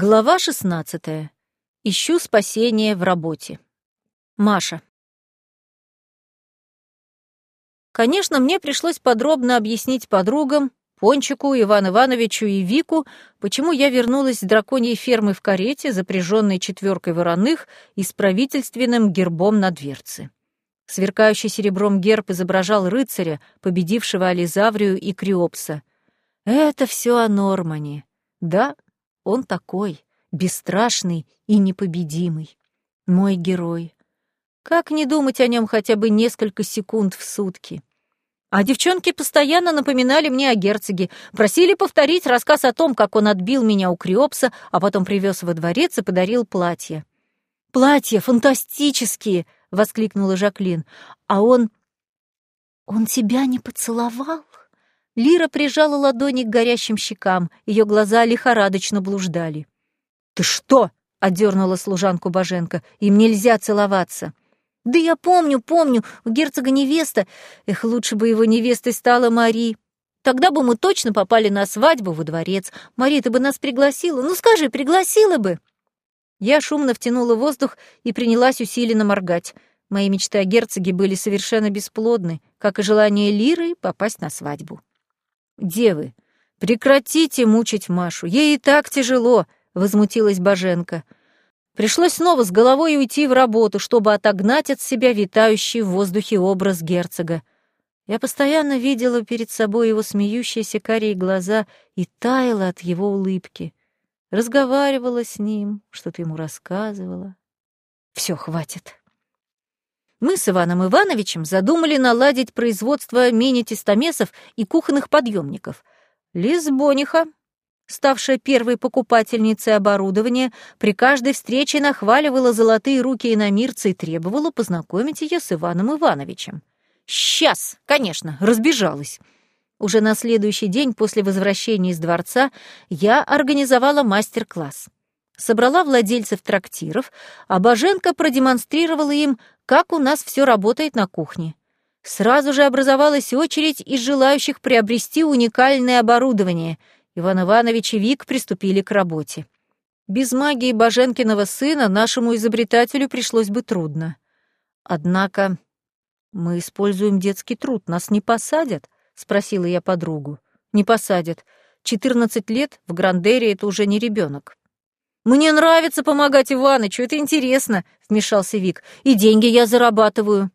Глава 16. Ищу спасение в работе. Маша. Конечно, мне пришлось подробно объяснить подругам, Пончику, Ивану Ивановичу и Вику, почему я вернулась с драконьей фермы в карете, запряженной четверкой вороных и с правительственным гербом на дверце. Сверкающий серебром герб изображал рыцаря, победившего Ализаврию и Криопса. Это все о Нормане. Да, он такой, бесстрашный и непобедимый. Мой герой. Как не думать о нем хотя бы несколько секунд в сутки? А девчонки постоянно напоминали мне о герцоге, просили повторить рассказ о том, как он отбил меня у Криопса, а потом привез во дворец и подарил платье. «Платья фантастические!» — воскликнула Жаклин. «А он... он тебя не поцеловал?» Лира прижала ладони к горящим щекам, ее глаза лихорадочно блуждали. «Ты что?» — отдернула служанку Боженко. «Им нельзя целоваться». «Да я помню, помню, у герцога невеста. Эх, лучше бы его невестой стала Мари. Тогда бы мы точно попали на свадьбу во дворец. Мари, ты бы нас пригласила? Ну скажи, пригласила бы?» Я шумно втянула воздух и принялась усиленно моргать. Мои мечты о герцоге были совершенно бесплодны, как и желание Лиры попасть на свадьбу. «Девы, прекратите мучить Машу, ей и так тяжело», — возмутилась Боженко. Пришлось снова с головой уйти в работу, чтобы отогнать от себя витающий в воздухе образ герцога. Я постоянно видела перед собой его смеющиеся карие глаза и таяла от его улыбки. Разговаривала с ним, что-то ему рассказывала. Все, хватит. Мы с Иваном Ивановичем задумали наладить производство мини-тестомесов и кухонных подъемников. Лизбониха, ставшая первой покупательницей оборудования, при каждой встрече нахваливала золотые руки иномирца и требовала познакомить ее с Иваном Ивановичем. «Сейчас, конечно, разбежалась». Уже на следующий день после возвращения из дворца я организовала мастер-класс. Собрала владельцев трактиров, а Боженко продемонстрировала им, как у нас все работает на кухне. Сразу же образовалась очередь из желающих приобрести уникальное оборудование. Иван Иванович и Вик приступили к работе. Без магии Боженкиного сына нашему изобретателю пришлось бы трудно. Однако мы используем детский труд, нас не посадят, спросила я подругу. Не посадят. Четырнадцать лет в Грандере это уже не ребенок. «Мне нравится помогать Иванычу, это интересно», — вмешался Вик. «И деньги я зарабатываю».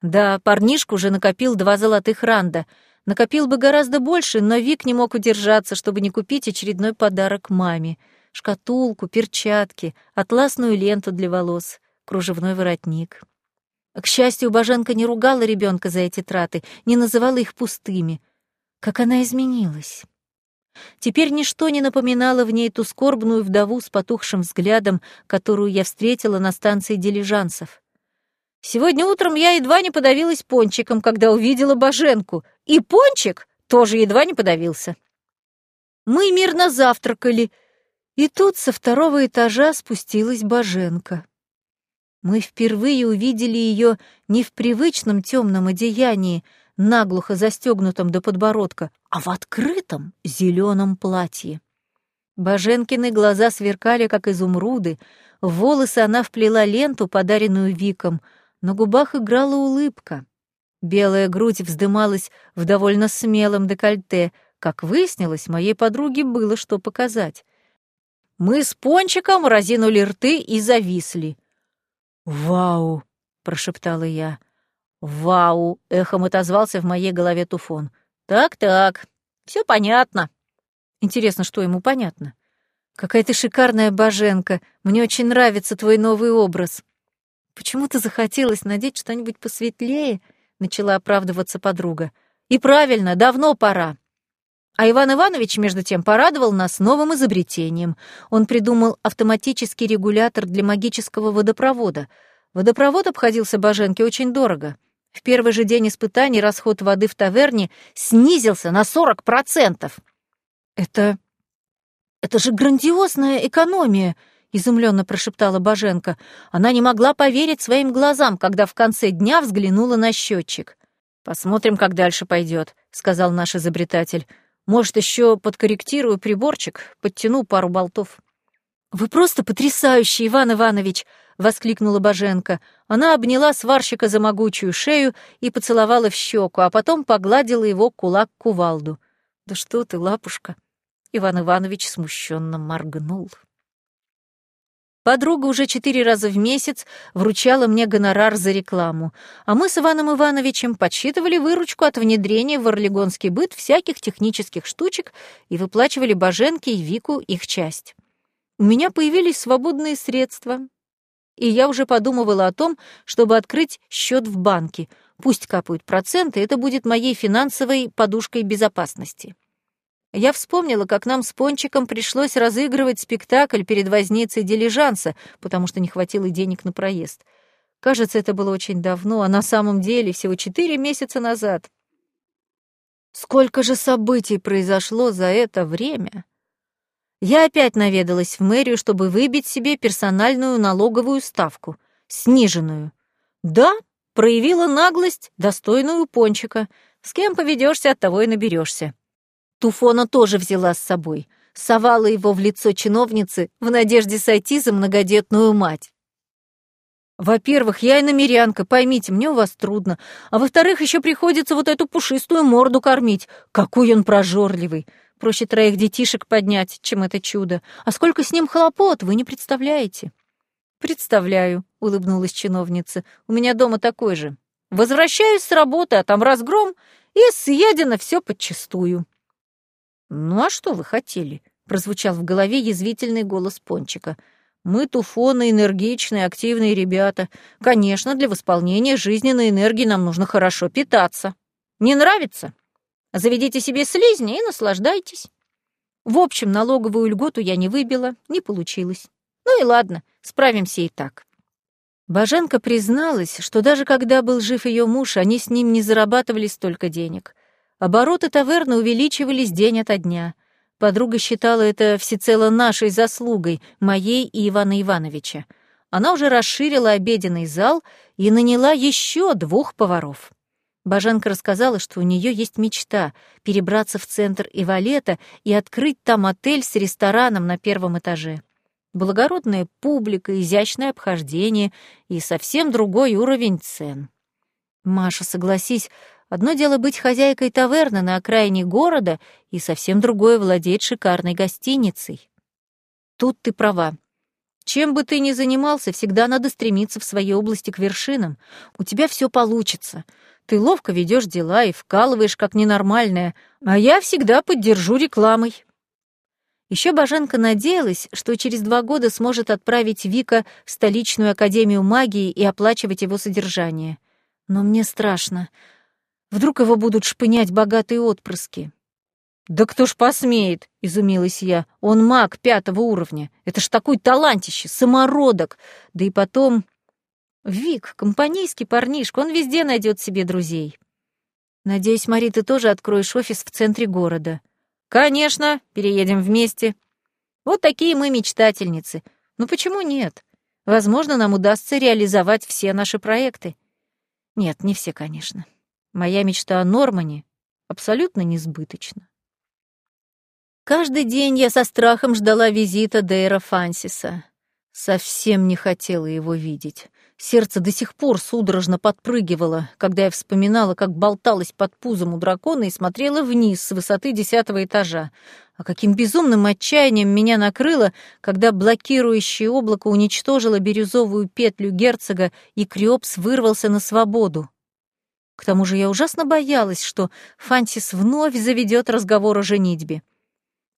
Да, парнишка уже накопил два золотых ранда. Накопил бы гораздо больше, но Вик не мог удержаться, чтобы не купить очередной подарок маме. Шкатулку, перчатки, атласную ленту для волос, кружевной воротник. К счастью, Боженка не ругала ребенка за эти траты, не называла их пустыми. Как она изменилась. Теперь ничто не напоминало в ней ту скорбную вдову с потухшим взглядом, которую я встретила на станции дилижансов. Сегодня утром я едва не подавилась пончиком, когда увидела Боженку, и пончик тоже едва не подавился. Мы мирно завтракали, и тут со второго этажа спустилась Боженка. Мы впервые увидели ее не в привычном темном одеянии, наглухо застегнутом до подбородка, а в открытом зеленом платье. Боженкины глаза сверкали, как изумруды, в волосы она вплела ленту, подаренную Виком, на губах играла улыбка. Белая грудь вздымалась в довольно смелом декольте. Как выяснилось, моей подруге было что показать. Мы с Пончиком разинули рты и зависли. «Вау!» — прошептала я. «Вау!» — эхом отозвался в моей голове Туфон. «Так-так, все понятно». Интересно, что ему понятно? «Какая ты шикарная боженка! Мне очень нравится твой новый образ!» «Почему-то захотелось надеть что-нибудь посветлее», — начала оправдываться подруга. «И правильно, давно пора». А Иван Иванович, между тем, порадовал нас новым изобретением. Он придумал автоматический регулятор для магического водопровода. Водопровод обходился Боженке очень дорого — в первый же день испытаний расход воды в таверне снизился на 40%. Это... это же грандиозная экономия, изумленно прошептала Боженко. Она не могла поверить своим глазам, когда в конце дня взглянула на счетчик. Посмотрим, как дальше пойдет, сказал наш изобретатель. Может, еще подкорректирую приборчик, подтяну пару болтов. «Вы просто потрясающий, Иван Иванович!» — воскликнула Боженко. Она обняла сварщика за могучую шею и поцеловала в щеку, а потом погладила его кулак кувалду. «Да что ты, лапушка!» Иван Иванович смущенно моргнул. Подруга уже четыре раза в месяц вручала мне гонорар за рекламу, а мы с Иваном Ивановичем подсчитывали выручку от внедрения в Орлегонский быт всяких технических штучек и выплачивали Боженке и Вику их часть. У меня появились свободные средства, и я уже подумывала о том, чтобы открыть счет в банке. Пусть капают проценты, это будет моей финансовой подушкой безопасности. Я вспомнила, как нам с Пончиком пришлось разыгрывать спектакль перед возницей дилижанса, потому что не хватило денег на проезд. Кажется, это было очень давно, а на самом деле всего четыре месяца назад. Сколько же событий произошло за это время? Я опять наведалась в мэрию, чтобы выбить себе персональную налоговую ставку, сниженную. Да, проявила наглость, достойную Пончика. С кем поведешься, от того и наберешься. Туфона тоже взяла с собой, совала его в лицо чиновницы в надежде сойти за многодетную мать. Во-первых, я и намерянка, поймите, мне у вас трудно. А во-вторых, еще приходится вот эту пушистую морду кормить. Какой он прожорливый. Проще троих детишек поднять, чем это чудо. А сколько с ним хлопот, вы не представляете. Представляю, улыбнулась чиновница. У меня дома такой же. Возвращаюсь с работы, а там разгром, и съедено все подчистую. «Ну а что вы хотели?» — прозвучал в голове язвительный голос Пончика. «Мы туфоны, энергичные, активные ребята. Конечно, для восполнения жизненной энергии нам нужно хорошо питаться. Не нравится? Заведите себе слизни и наслаждайтесь». В общем, налоговую льготу я не выбила, не получилось. Ну и ладно, справимся и так. Баженка призналась, что даже когда был жив ее муж, они с ним не зарабатывали столько денег. Обороты таверны увеличивались день ото дня. Подруга считала это всецело нашей заслугой, моей и Ивана Ивановича. Она уже расширила обеденный зал и наняла еще двух поваров. Баженка рассказала, что у нее есть мечта — перебраться в центр Ивалета и открыть там отель с рестораном на первом этаже. Благородная публика, изящное обхождение и совсем другой уровень цен. Маша, согласись, Одно дело быть хозяйкой таверны на окраине города, и совсем другое — владеть шикарной гостиницей. Тут ты права. Чем бы ты ни занимался, всегда надо стремиться в своей области к вершинам. У тебя все получится. Ты ловко ведешь дела и вкалываешь как ненормальная, а я всегда поддержу рекламой. Еще Баженка надеялась, что через два года сможет отправить Вика в столичную академию магии и оплачивать его содержание. Но мне страшно. Вдруг его будут шпынять богатые отпрыски. «Да кто ж посмеет?» — изумилась я. «Он маг пятого уровня. Это ж такой талантище, самородок. Да и потом...» «Вик, компанейский парнишка, он везде найдет себе друзей». «Надеюсь, Мари, ты тоже откроешь офис в центре города». «Конечно, переедем вместе». Вот такие мы мечтательницы. Ну почему нет? Возможно, нам удастся реализовать все наши проекты. Нет, не все, конечно. Моя мечта о Нормане абсолютно несбыточна. Каждый день я со страхом ждала визита Дейра Фансиса. Совсем не хотела его видеть. Сердце до сих пор судорожно подпрыгивало, когда я вспоминала, как болталась под пузом у дракона и смотрела вниз с высоты десятого этажа. А каким безумным отчаянием меня накрыло, когда блокирующее облако уничтожило бирюзовую петлю герцога, и Криопс вырвался на свободу. К тому же я ужасно боялась, что Фантис вновь заведет разговор о женитьбе.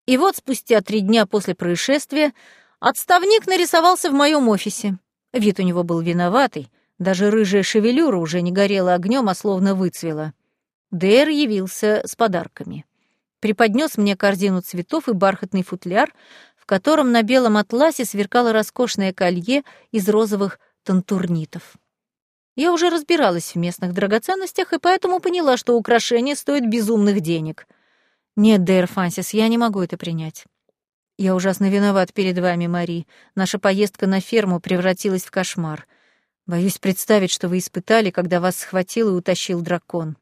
И вот спустя три дня после происшествия отставник нарисовался в моем офисе. Вид у него был виноватый, даже рыжая шевелюра уже не горела огнем, а словно выцвела. Дэр явился с подарками. Преподнес мне корзину цветов и бархатный футляр, в котором на белом атласе сверкало роскошное колье из розовых тантурнитов. Я уже разбиралась в местных драгоценностях и поэтому поняла, что украшение стоит безумных денег. Нет, Дэр Фансис, я не могу это принять. Я ужасно виноват перед вами, Мари. Наша поездка на ферму превратилась в кошмар. Боюсь представить, что вы испытали, когда вас схватил и утащил дракон.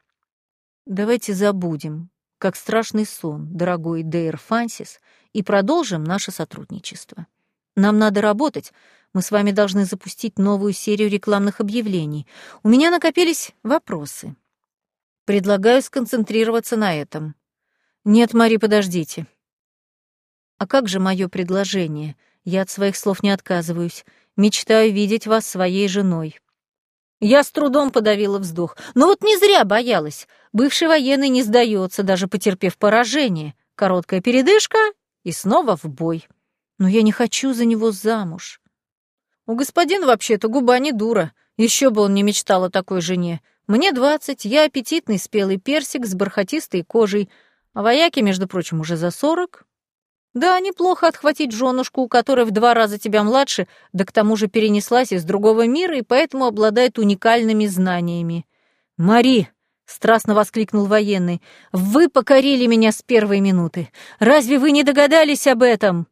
Давайте забудем, как страшный сон, дорогой Дейр Фансис, и продолжим наше сотрудничество. Нам надо работать. Мы с вами должны запустить новую серию рекламных объявлений. У меня накопились вопросы. Предлагаю сконцентрироваться на этом. Нет, Мари, подождите. А как же мое предложение? Я от своих слов не отказываюсь. Мечтаю видеть вас своей женой. Я с трудом подавила вздох. Но вот не зря боялась. Бывший военный не сдается, даже потерпев поражение. Короткая передышка и снова в бой. Но я не хочу за него замуж. У господина вообще-то губа не дура. Еще бы он не мечтал о такой жене. Мне двадцать, я аппетитный спелый персик с бархатистой кожей, а вояки, между прочим, уже за сорок. Да, неплохо отхватить женушку, которая в два раза тебя младше, да к тому же перенеслась из другого мира и поэтому обладает уникальными знаниями. «Мари!» — страстно воскликнул военный. «Вы покорили меня с первой минуты! Разве вы не догадались об этом?»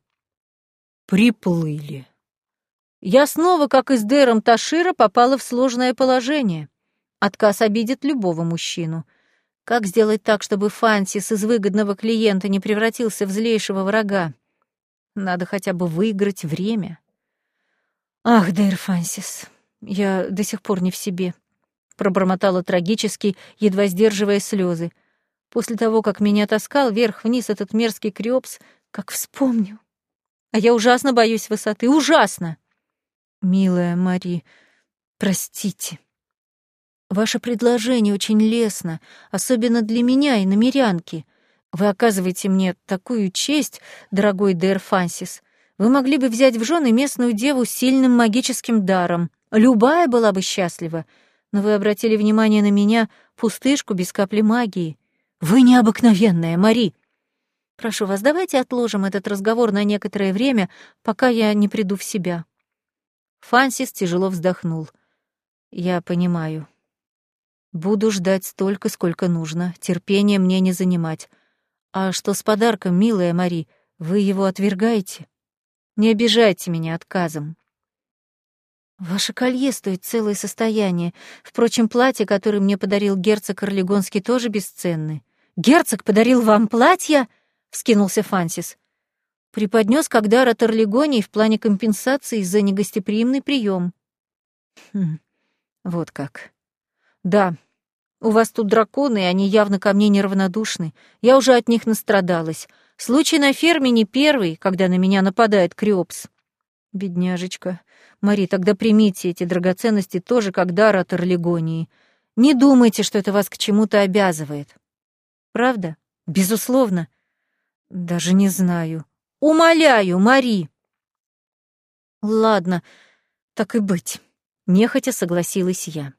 Приплыли. Я снова, как и с Дэром Ташира, попала в сложное положение. Отказ обидит любого мужчину — как сделать так, чтобы Фансис из выгодного клиента не превратился в злейшего врага? Надо хотя бы выиграть время. Ах, Дейр Фансис, я до сих пор не в себе, пробормотала трагически, едва сдерживая слезы. После того, как меня таскал вверх-вниз этот мерзкий крёпс, как вспомню. А я ужасно боюсь высоты, ужасно. Милая Мари, простите. Ваше предложение очень лестно, особенно для меня и намерянки. Вы оказываете мне такую честь, дорогой Дэр Фансис. Вы могли бы взять в жены местную деву с сильным магическим даром. Любая была бы счастлива. Но вы обратили внимание на меня, пустышку без капли магии. Вы необыкновенная, Мари. Прошу вас, давайте отложим этот разговор на некоторое время, пока я не приду в себя. Фансис тяжело вздохнул. Я понимаю. Буду ждать столько, сколько нужно. Терпение мне не занимать. А что с подарком, милая Мари? Вы его отвергаете? Не обижайте меня отказом. Ваше колье стоит целое состояние. Впрочем, платье, которое мне подарил герцог Орлегонский, тоже бесценны. Герцог подарил вам платье? вскинулся Фансис. Преподнес как дар от Орлегонии в плане компенсации за негостеприимный прием. Хм, вот как. Да, у вас тут драконы, и они явно ко мне неравнодушны. Я уже от них настрадалась. Случай на ферме не первый, когда на меня нападает Криопс. Бедняжечка. Мари, тогда примите эти драгоценности тоже как дар от Орлегонии. Не думайте, что это вас к чему-то обязывает. Правда? Безусловно. Даже не знаю. Умоляю, Мари. Ладно, так и быть. Нехотя согласилась я.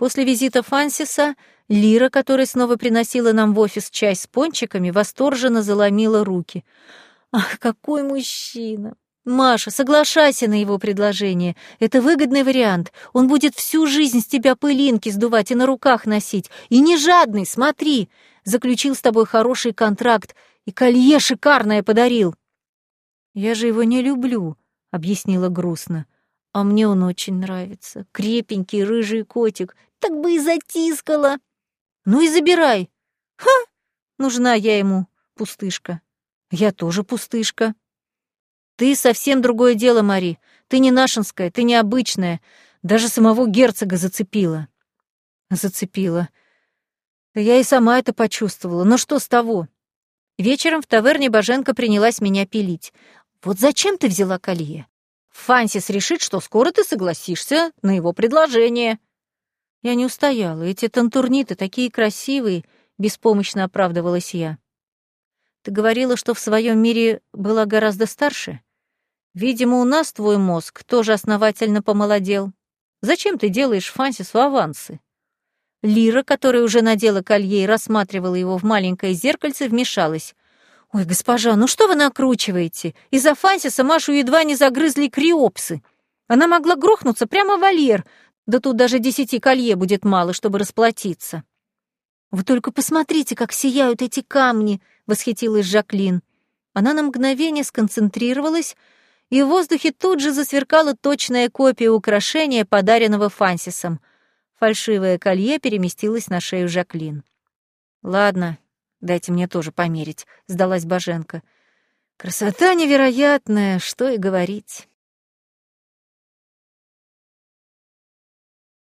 После визита Фансиса Лира, которая снова приносила нам в офис чай с пончиками, восторженно заломила руки. «Ах, какой мужчина! Маша, соглашайся на его предложение. Это выгодный вариант. Он будет всю жизнь с тебя пылинки сдувать и на руках носить. И не жадный, смотри. Заключил с тобой хороший контракт и колье шикарное подарил». «Я же его не люблю», — объяснила грустно. «А мне он очень нравится. Крепенький рыжий котик, так бы и затискала. Ну и забирай. Ха! Нужна я ему, пустышка. Я тоже пустышка. Ты совсем другое дело, Мари. Ты не нашинская, ты необычная. Даже самого герцога зацепила. Зацепила. Я и сама это почувствовала. Но что с того? Вечером в таверне Боженко принялась меня пилить. Вот зачем ты взяла колье? Фансис решит, что скоро ты согласишься на его предложение. Я не устояла. Эти тантурниты такие красивые, беспомощно оправдывалась я. Ты говорила, что в своем мире была гораздо старше? Видимо, у нас твой мозг тоже основательно помолодел. Зачем ты делаешь Фансису авансы? Лира, которая уже надела колье и рассматривала его в маленькое зеркальце, вмешалась. «Ой, госпожа, ну что вы накручиваете? Из-за Фансиса Машу едва не загрызли криопсы. Она могла грохнуться прямо в вольер, да тут даже десяти колье будет мало, чтобы расплатиться. «Вы только посмотрите, как сияют эти камни!» — восхитилась Жаклин. Она на мгновение сконцентрировалась, и в воздухе тут же засверкала точная копия украшения, подаренного Фансисом. Фальшивое колье переместилось на шею Жаклин. «Ладно, дайте мне тоже померить», — сдалась Боженко. Красота невероятная, что и говорить.